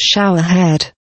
shower head.